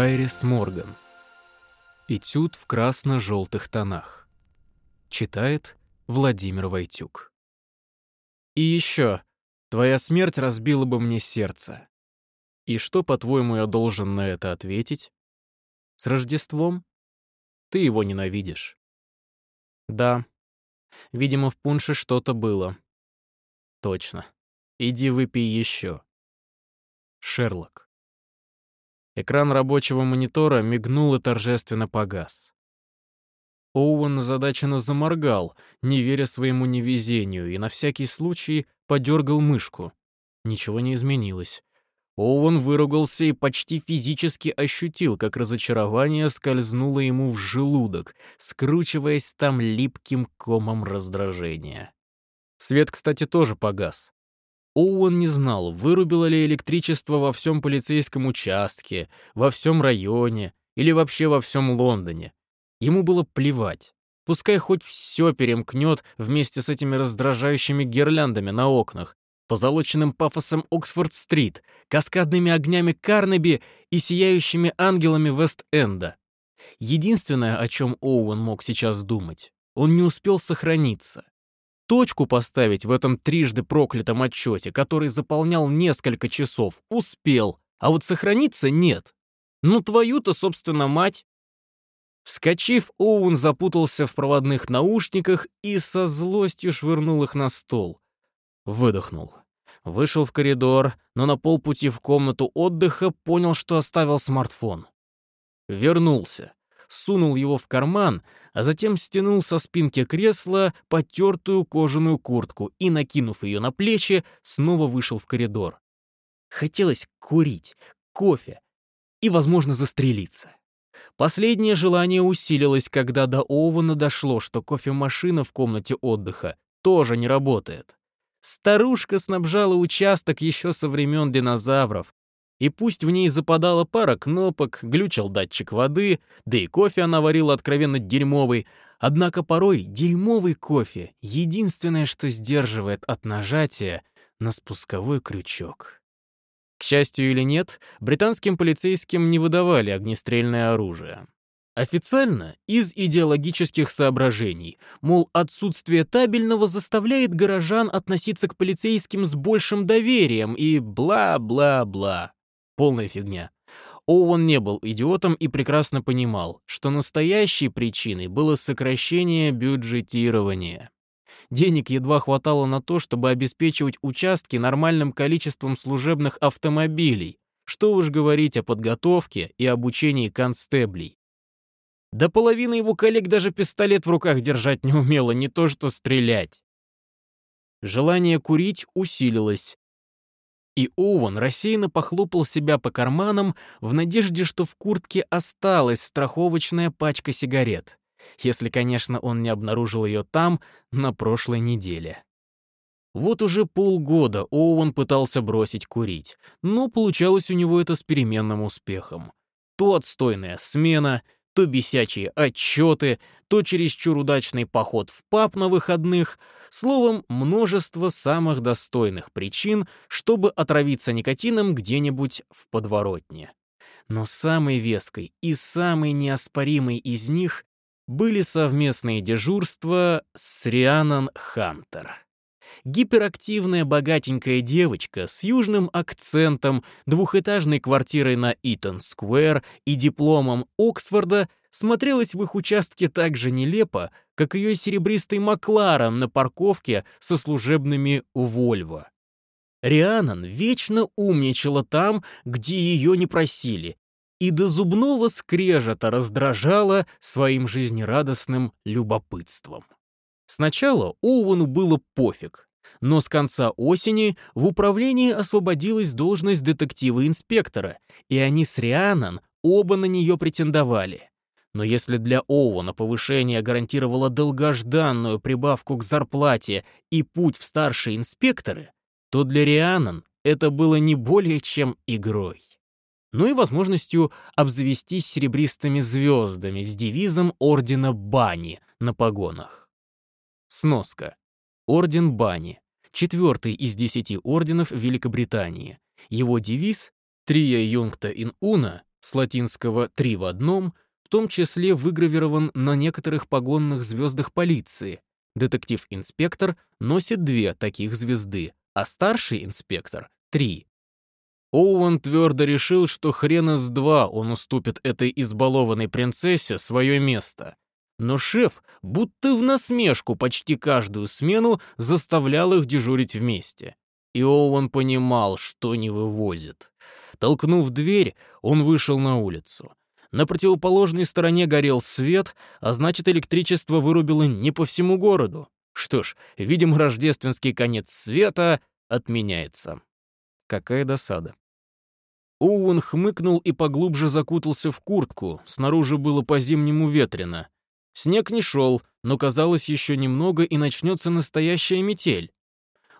Айрис Морган. Этюд в красно-желтых тонах. Читает Владимир Войтюк. И еще, твоя смерть разбила бы мне сердце. И что, по-твоему, я должен на это ответить? С Рождеством? Ты его ненавидишь. Да. Видимо, в пунше что-то было. Точно. Иди выпей еще. Шерлок. Экран рабочего монитора мигнул и торжественно погас. Оуэн озадаченно заморгал, не веря своему невезению, и на всякий случай подергал мышку. Ничего не изменилось. Оуэн выругался и почти физически ощутил, как разочарование скользнуло ему в желудок, скручиваясь там липким комом раздражения. Свет, кстати, тоже погас. Оуэн не знал, вырубило ли электричество во всем полицейском участке, во всем районе или вообще во всем Лондоне. Ему было плевать. Пускай хоть все перемкнет вместе с этими раздражающими гирляндами на окнах, позолоченным пафосом Оксфорд-стрит, каскадными огнями Карнеби и сияющими ангелами Вест-Энда. Единственное, о чем Оуэн мог сейчас думать, он не успел сохраниться. Точку поставить в этом трижды проклятом отчете, который заполнял несколько часов, успел, а вот сохраниться нет. Ну твою-то, собственно, мать. Вскочив, Оуэн запутался в проводных наушниках и со злостью швырнул их на стол. Выдохнул. Вышел в коридор, но на полпути в комнату отдыха понял, что оставил смартфон. Вернулся, сунул его в карман, а затем стянул со спинки кресла потертую кожаную куртку и, накинув ее на плечи, снова вышел в коридор. Хотелось курить, кофе и, возможно, застрелиться. Последнее желание усилилось, когда до Оуэна дошло, что кофемашина в комнате отдыха тоже не работает. Старушка снабжала участок еще со времен динозавров. И пусть в ней западала пара кнопок, глючил датчик воды, да и кофе она варила откровенно дерьмовый, однако порой дерьмовый кофе — единственное, что сдерживает от нажатия на спусковой крючок. К счастью или нет, британским полицейским не выдавали огнестрельное оружие. Официально из идеологических соображений, мол, отсутствие табельного заставляет горожан относиться к полицейским с большим доверием и бла-бла-бла. Полная фигня. Оуэн не был идиотом и прекрасно понимал, что настоящей причиной было сокращение бюджетирования. Денег едва хватало на то, чтобы обеспечивать участки нормальным количеством служебных автомобилей, что уж говорить о подготовке и обучении констеблей. Да половина его коллег даже пистолет в руках держать не умела, не то что стрелять. Желание курить усилилось. И Оуэн рассеянно похлопал себя по карманам в надежде, что в куртке осталась страховочная пачка сигарет. Если, конечно, он не обнаружил ее там на прошлой неделе. Вот уже полгода Оуэн пытался бросить курить, но получалось у него это с переменным успехом. То отстойная смена — то бесячие отчеты, то чересчур удачный поход в паб на выходных, словом, множество самых достойных причин, чтобы отравиться никотином где-нибудь в подворотне. Но самой веской и самой неоспоримой из них были совместные дежурства с Рианан Хантер гиперактивная богатенькая девочка с южным акцентом, двухэтажной квартирой на Итон-сквер и дипломом Оксфорда смотрелась в их участке так же нелепо, как ее серебристый Макларен на парковке со служебными Вольво. Рианан вечно умничала там, где ее не просили, и до зубного скрежета раздражала своим жизнерадостным любопытством. Сначала Оуэну было пофиг, но с конца осени в управлении освободилась должность детектива-инспектора, и они с Рианан оба на нее претендовали. Но если для Оуэна повышение гарантировало долгожданную прибавку к зарплате и путь в старшие инспекторы, то для Рианан это было не более чем игрой. Ну и возможностью обзавестись серебристыми звездами с девизом Ордена Бани на погонах. Сноска. Орден Бани четвертый из десяти орденов Великобритании. Его девиз «Трия юнгта ин уна» — с латинского «три в одном», в том числе выгравирован на некоторых погонных звездах полиции. Детектив-инспектор носит две таких звезды, а старший инспектор — три. Оуэн твердо решил, что хрена с два он уступит этой избалованной принцессе свое место. Но шеф, будто в насмешку почти каждую смену, заставлял их дежурить вместе. И Оуэн понимал, что не вывозит. Толкнув дверь, он вышел на улицу. На противоположной стороне горел свет, а значит, электричество вырубило не по всему городу. Что ж, видимо, рождественский конец света отменяется. Какая досада. Оуэн хмыкнул и поглубже закутался в куртку, снаружи было по-зимнему ветрено. Снег не шел, но казалось еще немного и начнется настоящая метель.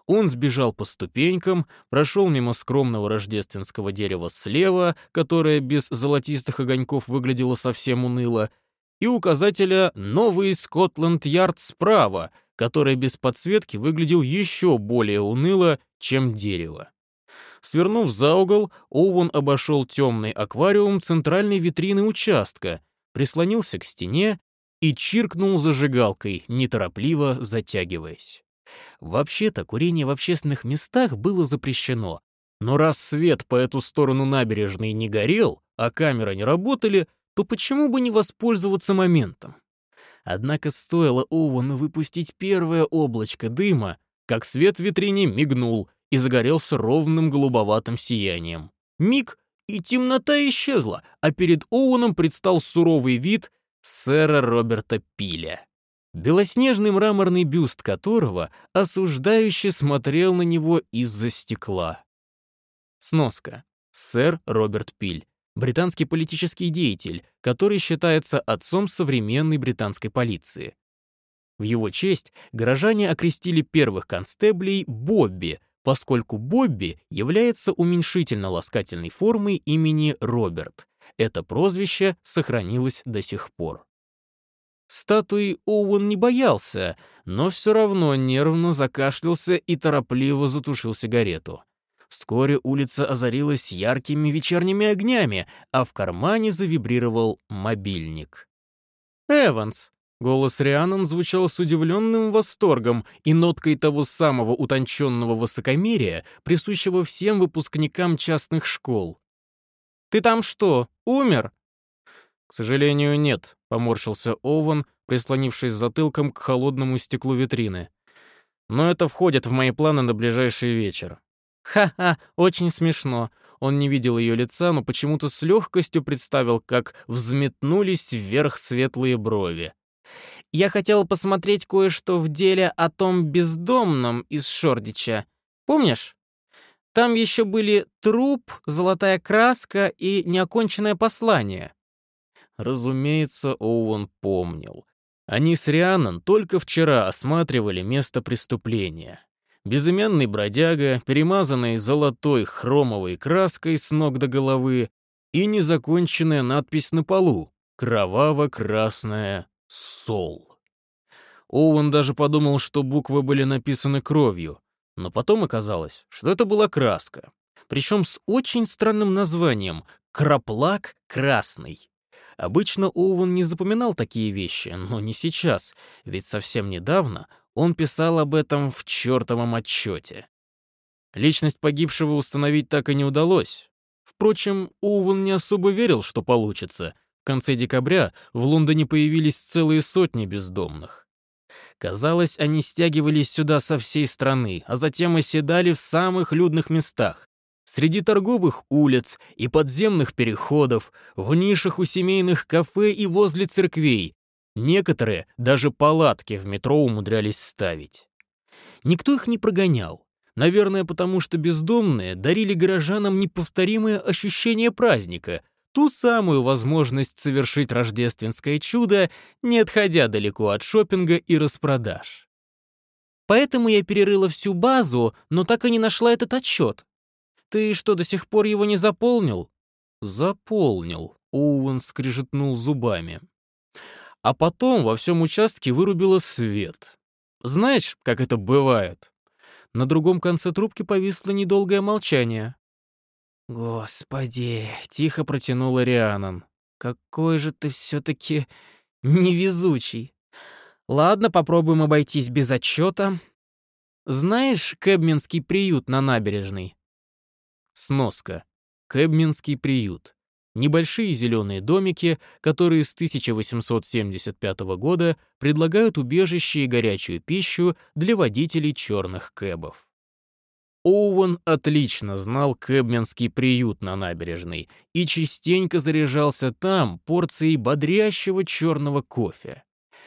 Он сбежал по ступенькам, прошел мимо скромного рождественского дерева слева, которое без золотистых огоньков выглядело совсем уныло, и указателя «Новый Скотланд-Ярд» справа, который без подсветки выглядел еще более уныло, чем дерево. Свернув за угол, Оуэн обошел темный аквариум центральной витрины участка, прислонился к стене и чиркнул зажигалкой, неторопливо затягиваясь. Вообще-то курение в общественных местах было запрещено. Но раз свет по эту сторону набережной не горел, а камеры не работали, то почему бы не воспользоваться моментом? Однако стоило Оуэну выпустить первое облачко дыма, как свет в витрине мигнул и загорелся ровным голубоватым сиянием. Миг, и темнота исчезла, а перед Оуэном предстал суровый вид сэра Роберта Пиля белоснежный мраморный бюст которого осуждающе смотрел на него из-за стекла. Сноска. Сэр Роберт Пиль, британский политический деятель, который считается отцом современной британской полиции. В его честь горожане окрестили первых констеблей Бобби, поскольку Бобби является уменьшительно-ласкательной формой имени Роберт. Это прозвище сохранилось до сих пор. Статуи Оуэн не боялся, но все равно нервно закашлялся и торопливо затушил сигарету. Вскоре улица озарилась яркими вечерними огнями, а в кармане завибрировал мобильник. «Эванс!» — голос Рианон звучал с удивленным восторгом и ноткой того самого утонченного высокомерия, присущего всем выпускникам частных школ. «Ты там что, умер?» «К сожалению, нет», — поморщился Оуэн, прислонившись затылком к холодному стеклу витрины. «Но это входит в мои планы на ближайший вечер». «Ха-ха, очень смешно». Он не видел ее лица, но почему-то с легкостью представил, как взметнулись вверх светлые брови. «Я хотела посмотреть кое-что в деле о том бездомном из Шордича. Помнишь? Там еще были труп, золотая краска и неоконченное послание». Разумеется, Оуэн помнил. Они с Рианон только вчера осматривали место преступления. Безымянный бродяга, перемазанный золотой хромовой краской с ног до головы, и незаконченная надпись на полу «Кроваво-красная сол». Оуэн даже подумал, что буквы были написаны кровью, но потом оказалось, что это была краска, причем с очень странным названием «Краплак красный». Обычно Оуэн не запоминал такие вещи, но не сейчас, ведь совсем недавно он писал об этом в чертовом отчете. Личность погибшего установить так и не удалось. Впрочем, Оуэн не особо верил, что получится. В конце декабря в Лондоне появились целые сотни бездомных. Казалось, они стягивались сюда со всей страны, а затем оседали в самых людных местах. Среди торговых улиц и подземных переходов, в нишах у семейных кафе и возле церквей. Некоторые даже палатки в метро умудрялись ставить. Никто их не прогонял. Наверное, потому что бездомные дарили горожанам неповторимое ощущение праздника, ту самую возможность совершить рождественское чудо, не отходя далеко от шопинга и распродаж. Поэтому я перерыла всю базу, но так и не нашла этот отчет. «Ты что, до сих пор его не заполнил?» «Заполнил», — Оуэн скрежетнул зубами. А потом во всем участке вырубило свет. Знаешь, как это бывает? На другом конце трубки повисло недолгое молчание. «Господи!» — тихо протянула Рианон. «Какой же ты все-таки невезучий! Ладно, попробуем обойтись без отчета. Знаешь Кэбминский приют на набережной?» Сноска. Кэбминский приют. Небольшие зеленые домики, которые с 1875 года предлагают убежище и горячую пищу для водителей черных кэбов. Оуэн отлично знал кэбменский приют на набережной и частенько заряжался там порцией бодрящего черного кофе.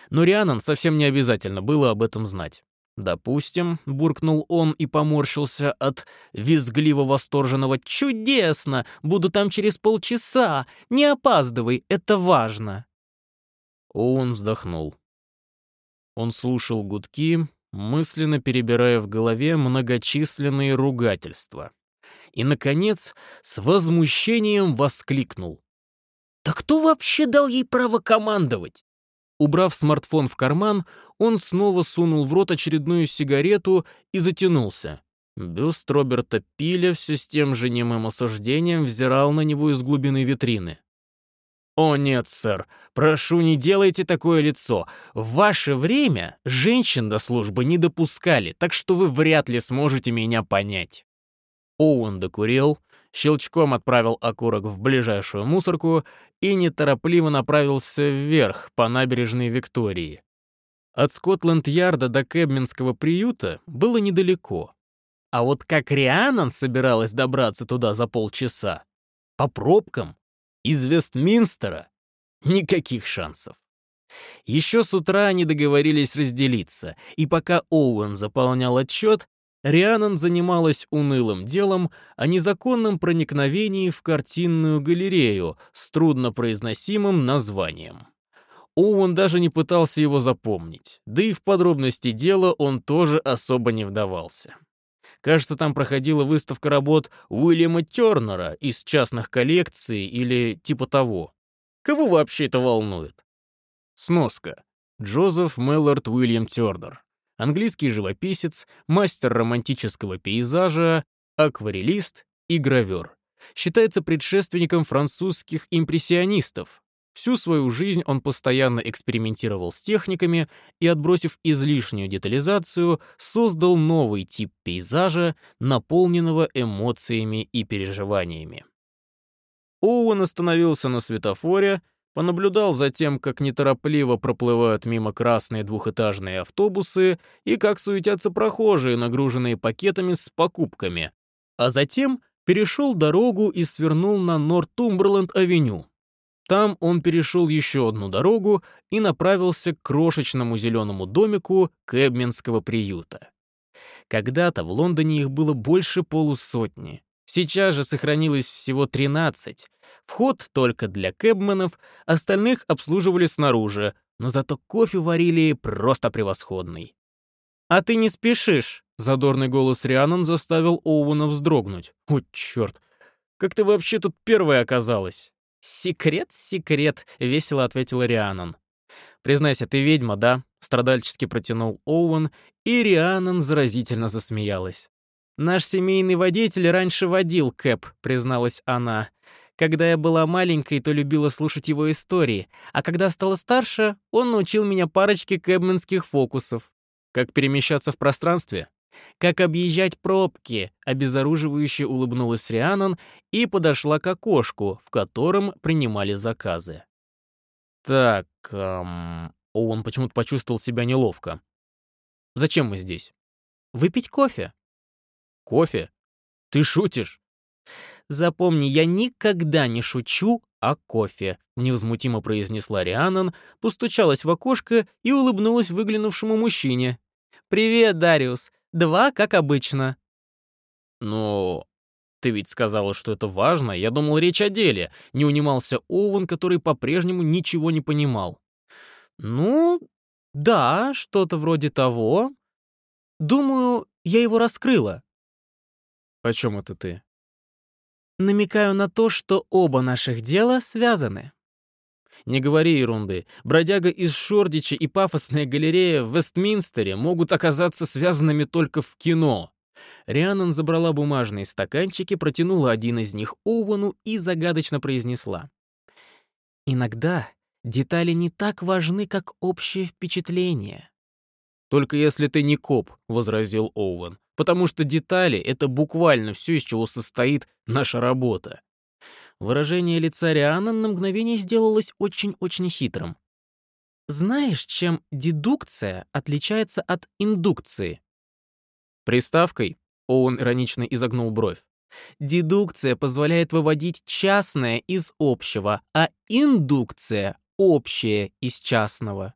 Но Рианан совсем не обязательно было об этом знать. «Допустим», — буркнул он и поморщился от визгливо-восторженного «Чудесно! Буду там через полчаса! Не опаздывай, это важно!» Оуэн вздохнул. Он слушал гудки, мысленно перебирая в голове многочисленные ругательства. И, наконец, с возмущением воскликнул. «Да кто вообще дал ей право командовать?» Убрав смартфон в карман, он снова сунул в рот очередную сигарету и затянулся. Бюст Роберта Пиля все с тем же немым осуждением взирал на него из глубины витрины. «О нет, сэр, прошу, не делайте такое лицо. В ваше время женщин до службы не допускали, так что вы вряд ли сможете меня понять». Оуэн докурил, щелчком отправил окурок в ближайшую мусорку и неторопливо направился вверх по набережной Виктории. От Скотланд-Ярда до Кэбминского приюта было недалеко. А вот как Рианан собиралась добраться туда за полчаса? По пробкам? Из Вестминстера? Никаких шансов. Еще с утра они договорились разделиться, и пока Оуэн заполнял отчет, Рианан занималась унылым делом о незаконном проникновении в картинную галерею с труднопроизносимым названием. Оуэн даже не пытался его запомнить, да и в подробности дела он тоже особо не вдавался. Кажется, там проходила выставка работ Уильяма Тернера из частных коллекций или типа того. Кого вообще это волнует? Сноска. Джозеф Меллард Уильям Тернер. Английский живописец, мастер романтического пейзажа, акварелист и гравер. Считается предшественником французских импрессионистов, Всю свою жизнь он постоянно экспериментировал с техниками и, отбросив излишнюю детализацию, создал новый тип пейзажа, наполненного эмоциями и переживаниями. Оуэн остановился на светофоре, понаблюдал за тем, как неторопливо проплывают мимо красные двухэтажные автобусы и как суетятся прохожие, нагруженные пакетами с покупками, а затем перешел дорогу и свернул на Нортумберленд-авеню, там он перешел еще одну дорогу и направился к крошечному зеленому домику Кэбменского приюта. Когда-то в Лондоне их было больше полусотни. Сейчас же сохранилось всего 13. Вход только для кэбменов, остальных обслуживали снаружи, но зато кофе варили просто превосходный. «А ты не спешишь?» — задорный голос Рианон заставил Оуэна вздрогнуть. «О, черт! Как ты вообще тут первая оказалась?» «Секрет, секрет», — весело ответила Рианон. «Признайся, ты ведьма, да?» — страдальчески протянул Оуэн, и Рианон заразительно засмеялась. «Наш семейный водитель раньше водил Кэп», — призналась она. «Когда я была маленькой, то любила слушать его истории, а когда стала старше, он научил меня парочке кэбменских фокусов. Как перемещаться в пространстве? Как объезжать пробки, обезоруживающе улыбнулась Рианон и подошла к окошку, в котором принимали заказы. Так, эм... он почему-то почувствовал себя неловко. Зачем мы здесь? Выпить кофе. Кофе? Ты шутишь? Запомни, я никогда не шучу о кофе, невозмутимо произнесла Рианон, постучалась в окошко и улыбнулась выглянувшему мужчине. «Привет, Дариус. Два, как обычно». «Но ты ведь сказала, что это важно. Я думал, речь о деле». Не унимался Оуэн, который по-прежнему ничего не понимал. «Ну, да, что-то вроде того. Думаю, я его раскрыла». «О чем это ты?» «Намекаю на то, что оба наших дела связаны». Не говори ерунды. Бродяга из Шордича и пафосная галерея в Вестминстере могут оказаться связанными только в кино. Рианон забрала бумажные стаканчики, протянула один из них Оуэну и загадочно произнесла. «Иногда детали не так важны, как общее впечатление». «Только если ты не коп», — возразил Оуэн, «потому что детали — это буквально все, из чего состоит наша работа». Выражение лица Рианон на мгновение сделалось очень-очень хитрым. «Знаешь, чем дедукция отличается от индукции?» «Приставкой?» — Оуэн иронично изогнул бровь. «Дедукция позволяет выводить частное из общего, а индукция — общее из частного».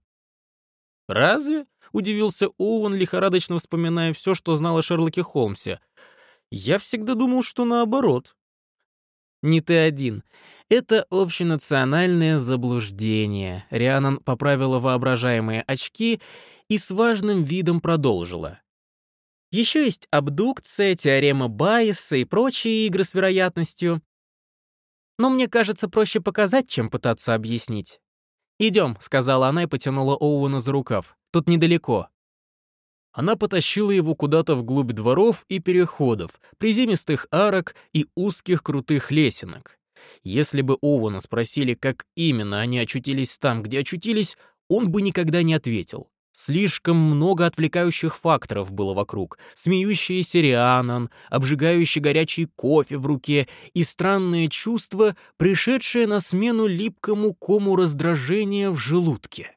«Разве?» — удивился Оуэн, лихорадочно вспоминая все, что знал о Шерлоке Холмсе. «Я всегда думал, что наоборот». «Не ты один. Это общенациональное заблуждение». Рианон поправила воображаемые очки и с важным видом продолжила. Еще есть абдукция, теорема Байеса и прочие игры с вероятностью. Но мне кажется, проще показать, чем пытаться объяснить. «Идем», — сказала она и потянула Оуэна за рукав. «Тут недалеко». Она потащила его куда-то вглубь дворов и переходов, приземистых арок и узких крутых лесенок. Если бы Оуэна спросили, как именно они очутились там, где очутились, он бы никогда не ответил. Слишком много отвлекающих факторов было вокруг. Смеющийся Рианан, обжигающий горячий кофе в руке и странное чувство, пришедшее на смену липкому кому раздражения в желудке.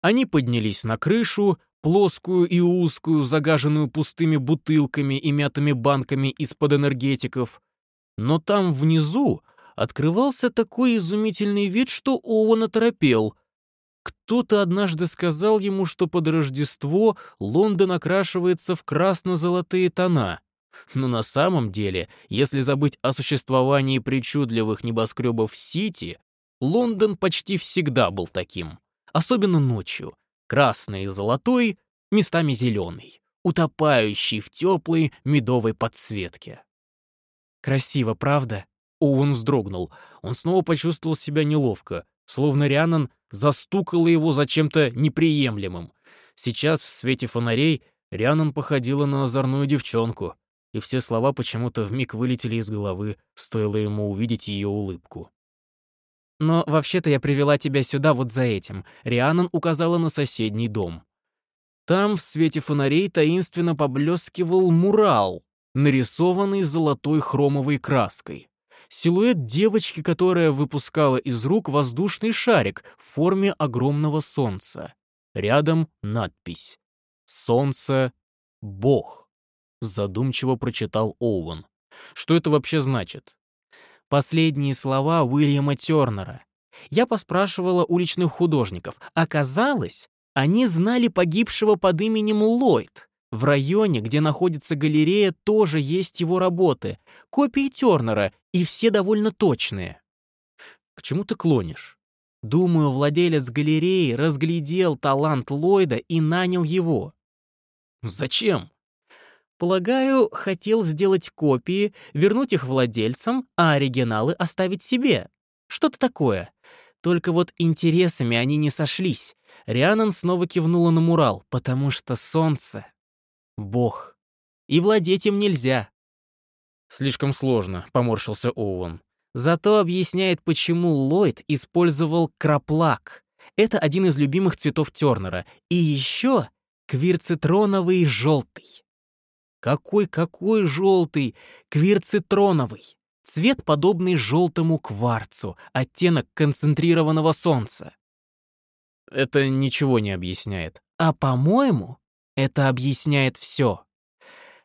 Они поднялись на крышу, плоскую и узкую, загаженную пустыми бутылками и мятыми банками из-под энергетиков. Но там внизу открывался такой изумительный вид, что Оуэн оторопел — кто-то однажды сказал ему, что под Рождество Лондон окрашивается в красно-золотые тона. Но на самом деле, если забыть о существовании причудливых небоскребов Сити, Лондон почти всегда был таким. Особенно ночью. Красный и золотой, местами зеленый, утопающий в теплой медовой подсветке. «Красиво, правда?» Оуэн вздрогнул. Он снова почувствовал себя неловко, словно Рианон застукала его за чем-то неприемлемым. Сейчас в свете фонарей Рианон походила на озорную девчонку, и все слова почему-то вмиг вылетели из головы, стоило ему увидеть ее улыбку. «Но вообще-то я привела тебя сюда вот за этим», — Рианон указала на соседний дом. Там в свете фонарей таинственно поблескивал мурал, нарисованный золотой хромовой краской силуэт девочки, которая выпускала из рук воздушный шарик в форме огромного солнца. Рядом надпись «Солнце — Бог», — задумчиво прочитал Оуэн. Что это вообще значит? Последние слова Уильяма Тернера. Я поспрашивала уличных художников. Оказалось, они знали погибшего под именем Ллойд. В районе, где находится галерея, тоже есть его работы, копии Тернера, и все довольно точные. К чему ты клонишь? Думаю, владелец галереи разглядел талант Ллойда и нанял его. Зачем? Полагаю, хотел сделать копии, вернуть их владельцам, а оригиналы оставить себе. Что-то такое. Только вот интересами они не сошлись. Рианон снова кивнула на мурал, потому что солнце Бог. И владеть им нельзя. Слишком сложно, поморщился Оуэн. Зато объясняет, почему Ллойд использовал краплак. Это один из любимых цветов Тернера. И еще квирцитроновый желтый. Какой-какой желтый? Квирцитроновый. Цвет, подобный желтому кварцу, оттенок концентрированного солнца. Это ничего не объясняет. А по-моему, это объясняет все.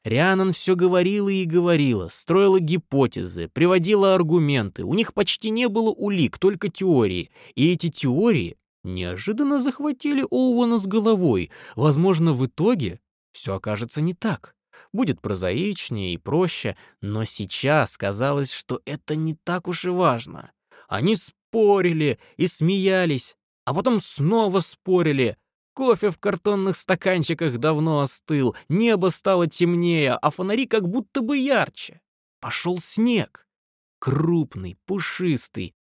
Рианон все говорила и говорила, строила гипотезы, приводила аргументы. У них почти не было улик, только теории. И эти теории неожиданно захватили Оуэна с головой. Возможно, в итоге все окажется не так. Будет прозаичнее и проще, но сейчас казалось, что это не так уж и важно. Они спорили и смеялись, а потом снова спорили, Кофе в картонных стаканчиках давно остыл, небо стало темнее, а фонари как будто бы ярче. Пошел снег. Крупный, пушистый.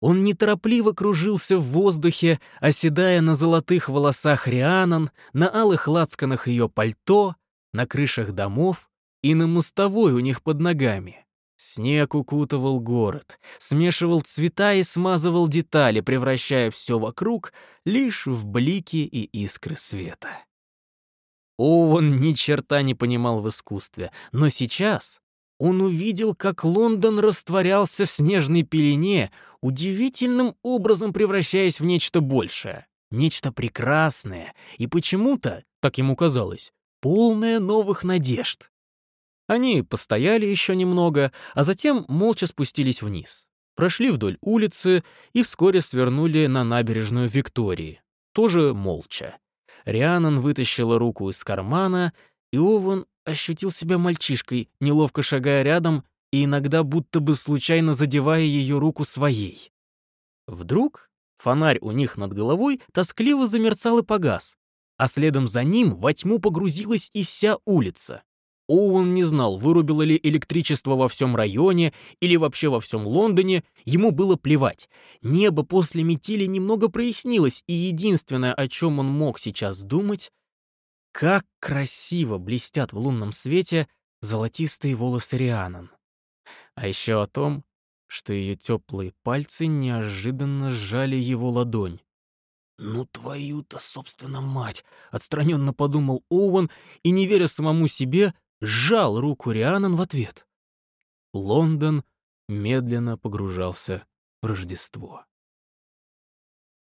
Он неторопливо кружился в воздухе, оседая на золотых волосах Рианон, на алых лацканах ее пальто, на крышах домов и на мостовой у них под ногами. Снег укутывал город, смешивал цвета и смазывал детали, превращая все вокруг лишь в блики и искры света. Оуэн ни черта не понимал в искусстве, но сейчас он увидел, как Лондон растворялся в снежной пелене, удивительным образом превращаясь в нечто большее, нечто прекрасное и почему-то, так ему казалось, полное новых надежд. Они постояли еще немного, а затем молча спустились вниз. Прошли вдоль улицы и вскоре свернули на набережную Виктории. Тоже молча. Рианон вытащила руку из кармана, и Ован ощутил себя мальчишкой, неловко шагая рядом и иногда будто бы случайно задевая ее руку своей. Вдруг фонарь у них над головой тоскливо замерцал и погас, а следом за ним во тьму погрузилась и вся улица. Оуэн не знал, вырубило ли электричество во всем районе или вообще во всем Лондоне, ему было плевать. Небо после метели немного прояснилось, и единственное, о чем он мог сейчас думать, как красиво блестят в лунном свете золотистые волосы Рианон. А еще о том, что ее теплые пальцы неожиданно сжали его ладонь. «Ну твою-то, собственно, мать!» — отстраненно подумал Оуэн и, не веря самому себе, сжал руку Рианон в ответ. Лондон медленно погружался в Рождество.